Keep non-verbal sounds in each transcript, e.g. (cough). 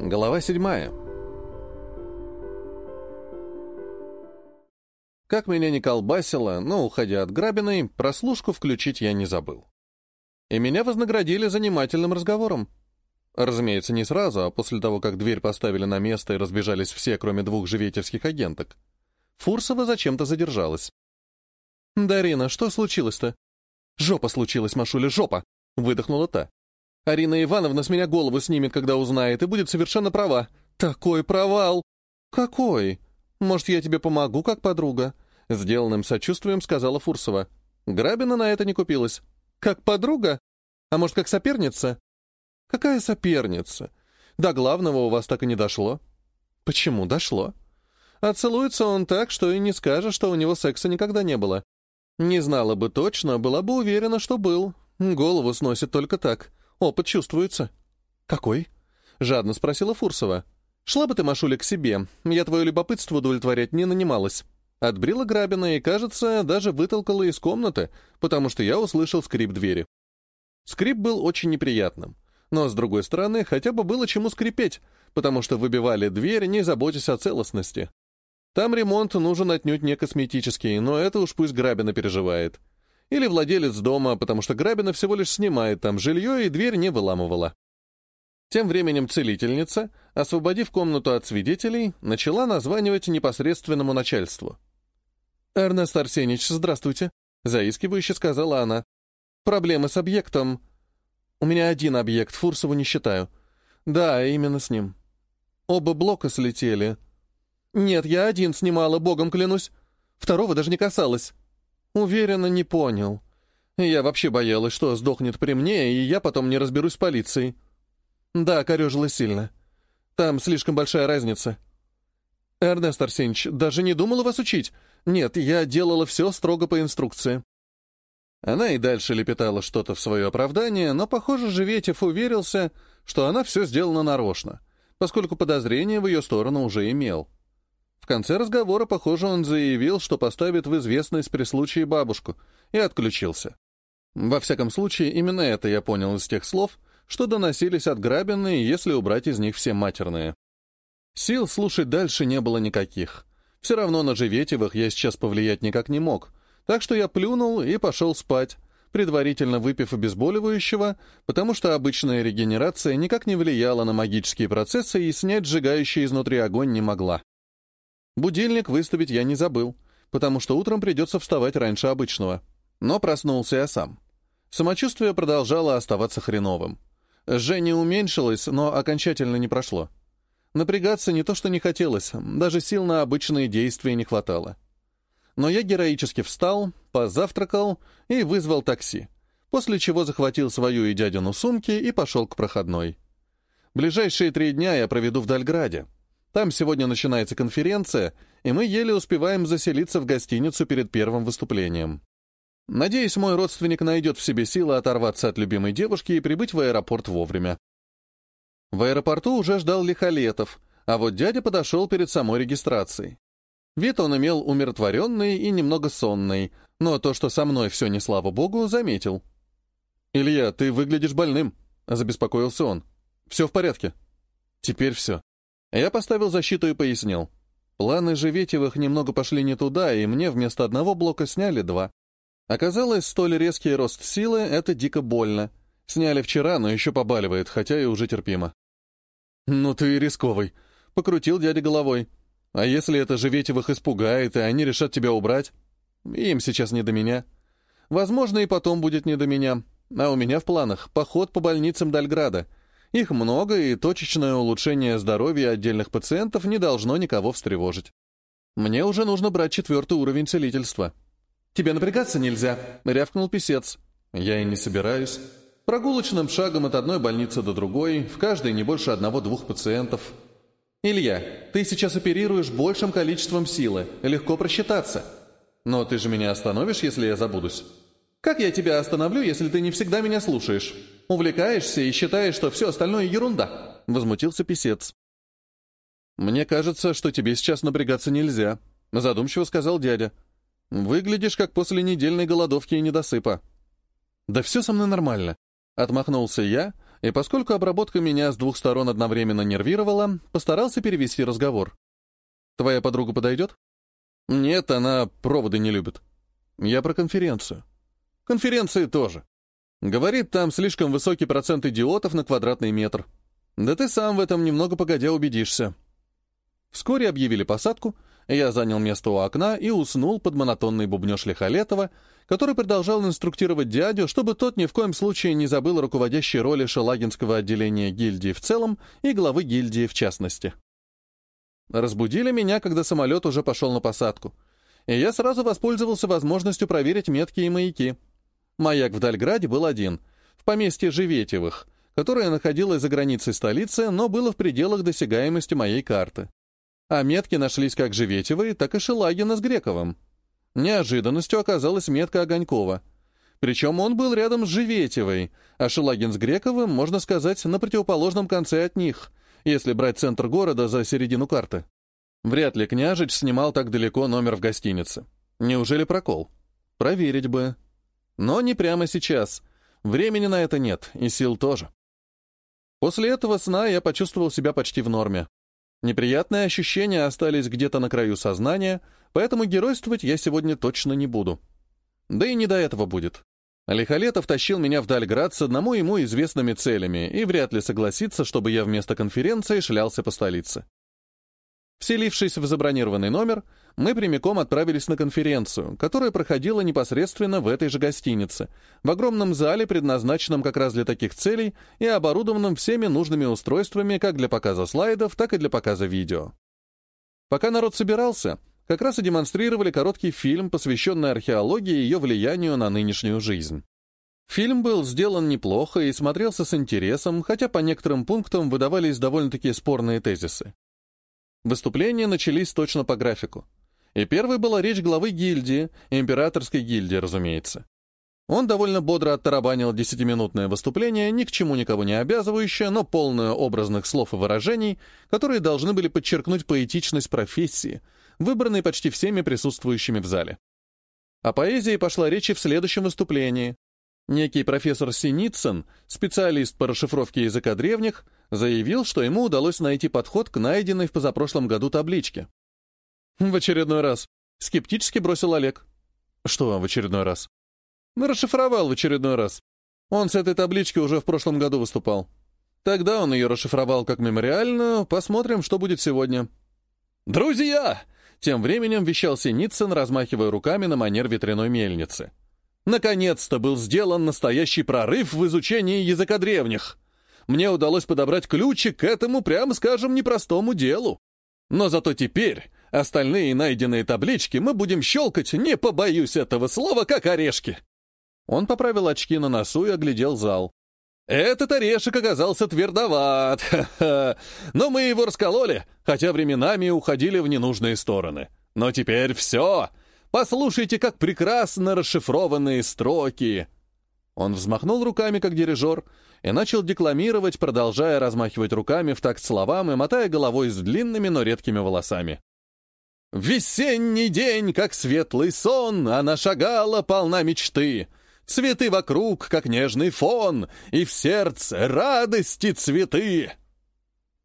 Глава седьмая. Как меня не колбасило, но, уходя от грабиной, прослушку включить я не забыл. И меня вознаградили занимательным разговором. Разумеется, не сразу, а после того, как дверь поставили на место и разбежались все, кроме двух живетельских агенток. Фурсова зачем-то задержалась. «Дарина, что случилось-то?» «Жопа случилась, Машуля, жопа!» — выдохнула та. Арина Ивановна с меня голову снимет, когда узнает, и будет совершенно права. Такой провал! Какой? Может, я тебе помогу, как подруга? Сделанным сочувствием сказала Фурсова. Грабина на это не купилась. Как подруга? А может, как соперница? Какая соперница? До главного у вас так и не дошло. Почему дошло? А целуется он так, что и не скажешь, что у него секса никогда не было. Не знала бы точно, была бы уверена, что был. Голову сносит только так. Опыт чувствуется». «Какой?» — жадно спросила Фурсова. «Шла бы ты, Машуля, к себе. Я твое любопытство удовлетворять не нанималась». Отбрила Грабина и, кажется, даже вытолкала из комнаты, потому что я услышал скрип двери. Скрип был очень неприятным. Но, с другой стороны, хотя бы было чему скрипеть, потому что выбивали дверь, не заботясь о целостности. Там ремонт нужен отнюдь не косметический, но это уж пусть Грабина переживает. Или владелец дома, потому что Грабина всего лишь снимает там жилье и дверь не выламывала. Тем временем целительница, освободив комнату от свидетелей, начала названивать непосредственному начальству. «Эрнест Арсеньевич, здравствуйте», — заискивающе сказала она. «Проблемы с объектом. У меня один объект, Фурсову не считаю. Да, именно с ним. Оба блока слетели. Нет, я один снимала, богом клянусь. Второго даже не касалось. Уверенно не понял. Я вообще боялась, что сдохнет при мне, и я потом не разберусь с полицией. Да, корежила сильно. Там слишком большая разница. Эрнест Арсеньевич, даже не думала вас учить. Нет, я делала все строго по инструкции. Она и дальше лепетала что-то в свое оправдание, но, похоже, Живетев уверился, что она все сделала нарочно, поскольку подозрение в ее сторону уже имел конце разговора, похоже, он заявил, что поставит в известность при случае бабушку, и отключился. Во всяком случае, именно это я понял из тех слов, что доносились от грабины, если убрать из них все матерные. Сил слушать дальше не было никаких. Все равно на Живетевых я сейчас повлиять никак не мог, так что я плюнул и пошел спать, предварительно выпив обезболивающего, потому что обычная регенерация никак не влияла на магические процессы и снять сжигающий изнутри огонь не могла. Будильник выставить я не забыл, потому что утром придется вставать раньше обычного. Но проснулся я сам. Самочувствие продолжало оставаться хреновым. Жжение уменьшилось, но окончательно не прошло. Напрягаться не то что не хотелось, даже сил на обычные действия не хватало. Но я героически встал, позавтракал и вызвал такси, после чего захватил свою и дядину сумки и пошел к проходной. Ближайшие три дня я проведу в Дальграде, там сегодня начинается конференция, и мы еле успеваем заселиться в гостиницу перед первым выступлением. Надеюсь, мой родственник найдет в себе силы оторваться от любимой девушки и прибыть в аэропорт вовремя. В аэропорту уже ждал Лихолетов, а вот дядя подошел перед самой регистрацией. Вид он имел умиротворенный и немного сонный, но то, что со мной все не слава богу, заметил. «Илья, ты выглядишь больным», — забеспокоился он. «Все в порядке?» «Теперь все. Я поставил защиту и пояснил. Планы Живетевых немного пошли не туда, и мне вместо одного блока сняли два. Оказалось, столь резкий рост силы — это дико больно. Сняли вчера, но еще побаливает, хотя и уже терпимо. «Ну ты рисковый», — покрутил дядя головой. «А если это Живетевых испугает, и они решат тебя убрать? Им сейчас не до меня. Возможно, и потом будет не до меня. А у меня в планах поход по больницам Дальграда — их много, и точечное улучшение здоровья отдельных пациентов не должно никого встревожить. Мне уже нужно брать четвертый уровень целительства. «Тебе напрягаться нельзя», — рявкнул писец. «Я и не собираюсь. Прогулочным шагом от одной больницы до другой, в каждой не больше одного-двух пациентов». «Илья, ты сейчас оперируешь большим количеством силы, легко просчитаться. Но ты же меня остановишь, если я забудусь?» «Как я тебя остановлю, если ты не всегда меня слушаешь?» Увлекаешься и считаешь, что все остальное ерунда», — возмутился писец. «Мне кажется, что тебе сейчас напрягаться нельзя», — задумчиво сказал дядя. «Выглядишь, как после недельной голодовки и недосыпа». «Да все со мной нормально», — отмахнулся я, и поскольку обработка меня с двух сторон одновременно нервировала, постарался перевести разговор. «Твоя подруга подойдет?» «Нет, она проводы не любит». «Я про конференцию». «Конференции тоже. Говорит, там слишком высокий процент идиотов на квадратный метр. Да ты сам в этом немного погодя убедишься». Вскоре объявили посадку, я занял место у окна и уснул под монотонный бубнеж Лихолетова, который продолжал инструктировать дядю, чтобы тот ни в коем случае не забыл руководящей роли шелагинского отделения гильдии в целом и главы гильдии в частности. Разбудили меня, когда самолет уже пошел на посадку, и я сразу воспользовался возможностью проверить метки и маяки. Маяк в Дальграде был один, в поместье Живетевых, которое находилось за границей столицы, но было в пределах досягаемости моей карты. А метки нашлись как Живетевые, так и Шелагина с Грековым. Неожиданностью оказалась метка Огонькова. Причем он был рядом с Живетевой, а Шелагин с Грековым, можно сказать, на противоположном конце от них, если брать центр города за середину карты. Вряд ли княжич снимал так далеко номер в гостинице. Неужели прокол? Проверить бы. Но не прямо сейчас. Времени на это нет, и сил тоже. После этого сна я почувствовал себя почти в норме. Неприятные ощущения остались где-то на краю сознания, поэтому геройствовать я сегодня точно не буду. Да и не до этого будет. Лихолетов тащил меня в Дальград с одному ему известными целями и вряд ли согласится, чтобы я вместо конференции шлялся по столице. Вселившись в забронированный номер, мы прямиком отправились на конференцию, которая проходила непосредственно в этой же гостинице, в огромном зале, предназначенном как раз для таких целей и оборудованном всеми нужными устройствами как для показа слайдов, так и для показа видео. Пока народ собирался, как раз и демонстрировали короткий фильм, посвященный археологии и ее влиянию на нынешнюю жизнь. Фильм был сделан неплохо и смотрелся с интересом, хотя по некоторым пунктам выдавались довольно-таки спорные тезисы. Выступления начались точно по графику. И первой была речь главы гильдии, императорской гильдии, разумеется. Он довольно бодро оттарабанил десятиминутное выступление, ни к чему никого не обязывающее, но полное образных слов и выражений, которые должны были подчеркнуть поэтичность профессии, выбранной почти всеми присутствующими в зале. О поэзии пошла речь и в следующем выступлении. Некий профессор Синицын, специалист по расшифровке языка древних, заявил, что ему удалось найти подход к найденной в позапрошлом году табличке. «В очередной раз», — скептически бросил Олег. «Что в очередной раз?» «Ну, расшифровал в очередной раз. Он с этой таблички уже в прошлом году выступал. Тогда он ее расшифровал как мемориальную, посмотрим, что будет сегодня». «Друзья!» — тем временем вещал Синицын, размахивая руками на манер ветряной мельницы. «Наконец-то был сделан настоящий прорыв в изучении языка древних!» мне удалось подобрать ключик к этому, прямо скажем, непростому делу. Но зато теперь остальные найденные таблички мы будем щелкать, не побоюсь этого слова, как орешки. Он поправил очки на носу и оглядел зал. Этот орешек оказался твердоват, (laughs) но мы его раскололи, хотя временами уходили в ненужные стороны. Но теперь все. Послушайте, как прекрасно расшифрованные строки. Он взмахнул руками, как дирижер, и начал декламировать, продолжая размахивать руками в такт словам и мотая головой с длинными, но редкими волосами. «Весенний день, как светлый сон, она шагала полна мечты. Цветы вокруг, как нежный фон, и в сердце радости цветы».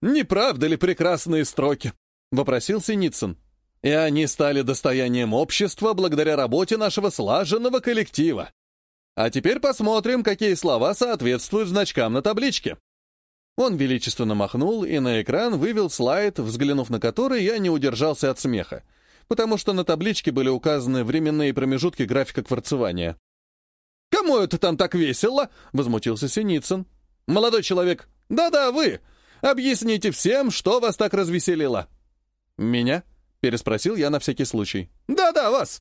«Не правда ли прекрасные строки?» — вопросил Синицын. «И они стали достоянием общества благодаря работе нашего слаженного коллектива. А теперь посмотрим, какие слова соответствуют значкам на табличке. Он величественно махнул и на экран вывел слайд, взглянув на который, я не удержался от смеха, потому что на табличке были указаны временные промежутки графика кварцевания. «Кому это там так весело?» — возмутился Синицын. «Молодой человек, да-да, вы! Объясните всем, что вас так развеселило!» «Меня?» — переспросил я на всякий случай. «Да-да, вас!»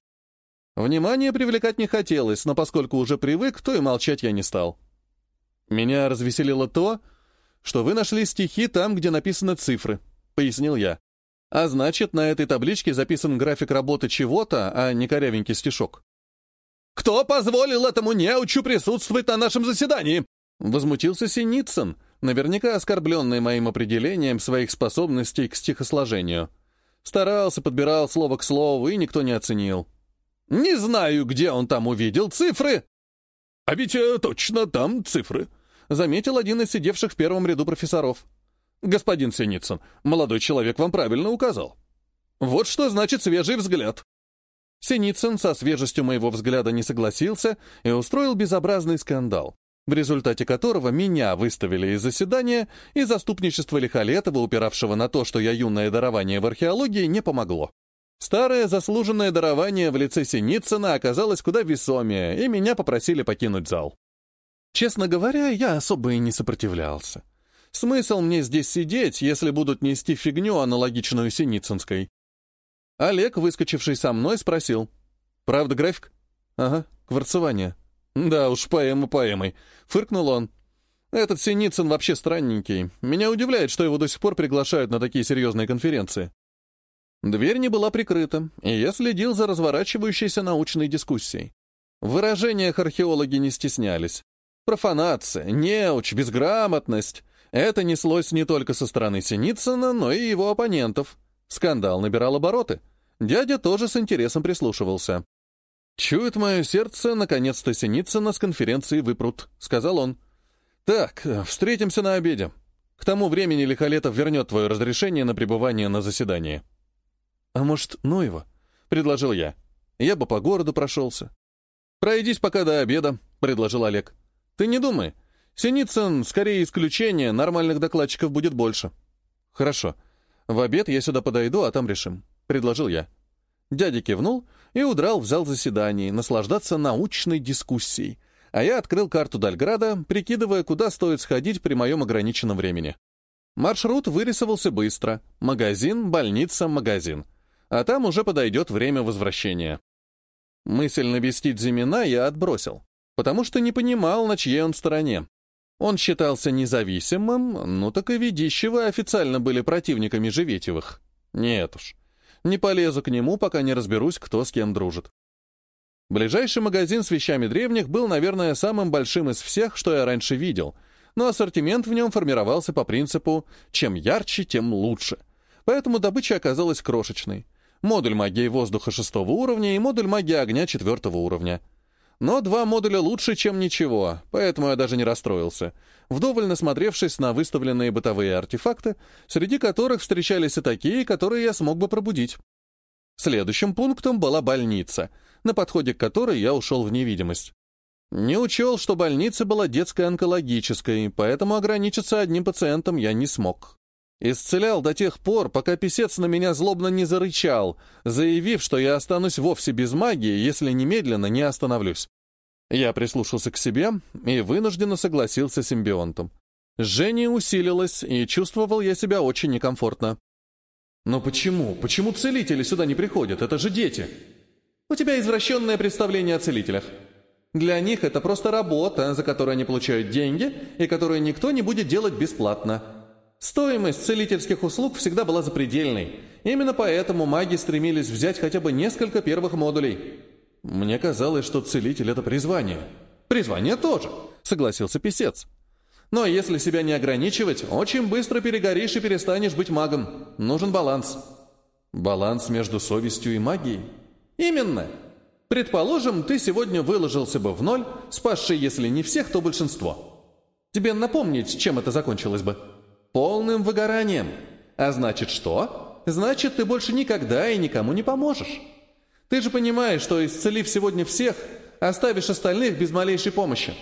Внимание привлекать не хотелось, но поскольку уже привык, то и молчать я не стал. «Меня развеселило то, что вы нашли стихи там, где написаны цифры», — пояснил я. «А значит, на этой табличке записан график работы чего-то, а не корявенький стишок». «Кто позволил этому неучу присутствовать на нашем заседании?» Возмутился Синицын, наверняка оскорбленный моим определением своих способностей к стихосложению. Старался, подбирал слово к слову, и никто не оценил. Не знаю, где он там увидел цифры. А ведь э, точно там цифры, заметил один из сидевших в первом ряду профессоров. «Господин Синицын, молодой человек вам правильно указал. Вот что значит свежий взгляд». Синицын со свежестью моего взгляда не согласился и устроил безобразный скандал, в результате которого меня выставили из заседания, и заступничество Лихолетова, упиравшего на то, что я юное дарование в археологии, не помогло. Старое заслуженное дарование в лице Синицына оказалось куда весомее, и меня попросили покинуть зал. Честно говоря, я особо и не сопротивлялся. Смысл мне здесь сидеть, если будут нести фигню, аналогичную Синицынской? Олег, выскочивший со мной, спросил. «Правда график?» «Ага, кварцевание». «Да уж, поэма поэмой», — фыркнул он. «Этот Синицын вообще странненький. Меня удивляет, что его до сих пор приглашают на такие серьезные конференции». Дверь не была прикрыта, и я следил за разворачивающейся научной дискуссией. В выражениях археологи не стеснялись. Профанация, неуч, безграмотность — это неслось не только со стороны Синицына, но и его оппонентов. Скандал набирал обороты. Дядя тоже с интересом прислушивался. «Чует мое сердце, наконец-то Синицына с конференции выпрут», — сказал он. «Так, встретимся на обеде. К тому времени Лихолетов вернет твое разрешение на пребывание на заседании». «А может, ну его?» — предложил я. «Я бы по городу прошелся». «Пройдись пока до обеда», — предложил Олег. «Ты не думай. Синицын скорее исключение, нормальных докладчиков будет больше». «Хорошо. В обед я сюда подойду, а там решим», — предложил я. Дядя кивнул и удрал в зал заседаний, наслаждаться научной дискуссией, а я открыл карту Дальграда, прикидывая, куда стоит сходить при моем ограниченном времени. Маршрут вырисовался быстро. Магазин, больница, магазин — а там уже подойдет время возвращения. Мысль навестить Зимина я отбросил, потому что не понимал, на чьей он стороне. Он считался независимым, ну так и Ведищева официально были противниками Живетевых. Нет уж, не полезу к нему, пока не разберусь, кто с кем дружит. Ближайший магазин с вещами древних был, наверное, самым большим из всех, что я раньше видел, но ассортимент в нем формировался по принципу «чем ярче, тем лучше», поэтому добыча оказалась крошечной — модуль магии воздуха шестого уровня и модуль магии огня четвертого уровня. Но два модуля лучше, чем ничего, поэтому я даже не расстроился, вдоволь насмотревшись на выставленные бытовые артефакты, среди которых встречались и такие, которые я смог бы пробудить. Следующим пунктом была больница, на подходе к которой я ушел в невидимость. Не учел, что больница была детской онкологической, поэтому ограничиться одним пациентом я не смог. Исцелял до тех пор, пока писец на меня злобно не зарычал, заявив, что я останусь вовсе без магии, если немедленно не остановлюсь. Я прислушался к себе и вынужденно согласился с симбионтом. Жжение усилилось, и чувствовал я себя очень некомфортно. «Но почему? Почему целители сюда не приходят? Это же дети!» «У тебя извращенное представление о целителях. Для них это просто работа, за которую они получают деньги, и которую никто не будет делать бесплатно. Стоимость целительских услуг всегда была запредельной. Именно поэтому маги стремились взять хотя бы несколько первых модулей. Мне казалось, что целитель — это призвание. Призвание тоже, согласился писец. Но если себя не ограничивать, очень быстро перегоришь и перестанешь быть магом. Нужен баланс. Баланс между совестью и магией? Именно. Предположим, ты сегодня выложился бы в ноль, спасший, если не всех, то большинство. Тебе напомнить, чем это закончилось бы? Полным выгоранием. А значит что? Значит, ты больше никогда и никому не поможешь. Ты же понимаешь, что исцелив сегодня всех, оставишь остальных без малейшей помощи.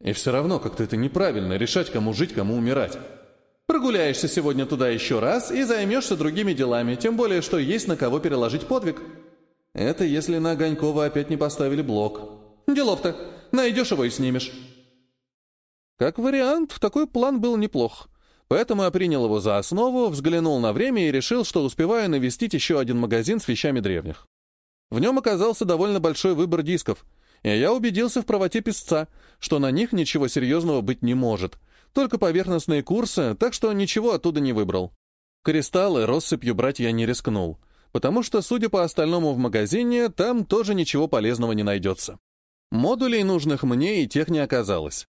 И все равно как-то это неправильно, решать, кому жить, кому умирать. Прогуляешься сегодня туда еще раз и займешься другими делами, тем более, что есть на кого переложить подвиг. Это если на Огонькова опять не поставили блок. Делов-то. Найдешь его и снимешь. Как вариант, такой план был неплох. Поэтому я принял его за основу, взглянул на время и решил, что успеваю навестить еще один магазин с вещами древних. В нем оказался довольно большой выбор дисков, и я убедился в правоте писца, что на них ничего серьезного быть не может, только поверхностные курсы, так что ничего оттуда не выбрал. Кристаллы россыпью брать я не рискнул, потому что, судя по остальному в магазине, там тоже ничего полезного не найдется. Модулей, нужных мне, и тех не оказалось.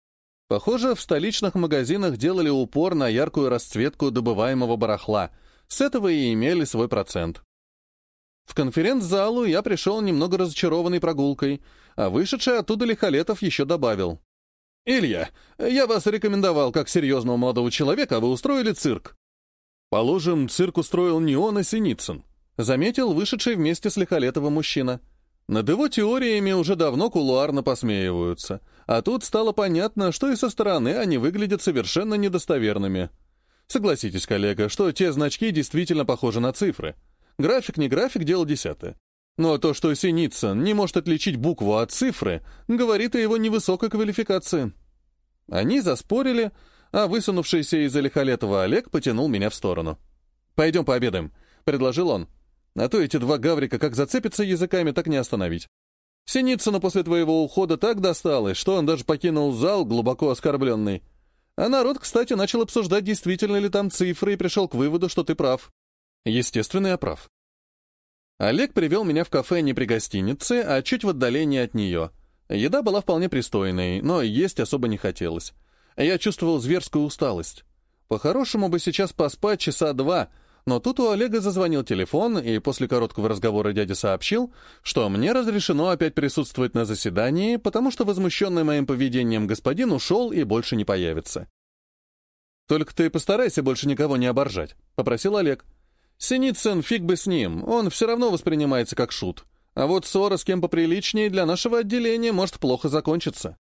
Похоже, в столичных магазинах делали упор на яркую расцветку добываемого барахла. С этого и имели свой процент. В конференц-залу я пришел немного разочарованной прогулкой, а вышедший оттуда Лихолетов еще добавил. «Илья, я вас рекомендовал как серьезного молодого человека, а вы устроили цирк». «Положим, цирк устроил не он, а Синицын», — заметил вышедший вместе с Лихолетовым мужчина. Над его теориями уже давно кулуарно посмеиваются, а тут стало понятно, что и со стороны они выглядят совершенно недостоверными. Согласитесь, коллега, что те значки действительно похожи на цифры. График не график, дело десятое. Но то, что Синицын не может отличить букву от цифры, говорит о его невысокой квалификации. Они заспорили, а высунувшийся из-за Лихолетова Олег потянул меня в сторону. «Пойдем пообедаем», — предложил он. «А то эти два гаврика как зацепятся языками, так не остановить. Синицыну после твоего ухода так досталось, что он даже покинул зал, глубоко оскорбленный. А народ, кстати, начал обсуждать, действительно ли там цифры, и пришел к выводу, что ты прав. Естественно, я прав. Олег привел меня в кафе не при гостинице, а чуть в отдалении от нее. Еда была вполне пристойной, но есть особо не хотелось. Я чувствовал зверскую усталость. По-хорошему бы сейчас поспать часа два, но тут у Олега зазвонил телефон, и после короткого разговора дядя сообщил, что мне разрешено опять присутствовать на заседании, потому что возмущенный моим поведением господин ушел и больше не появится. «Только ты постарайся больше никого не оборжать», — попросил Олег. «Синицын, фиг бы с ним, он все равно воспринимается как шут. А вот ссора с кем поприличнее для нашего отделения может плохо закончиться».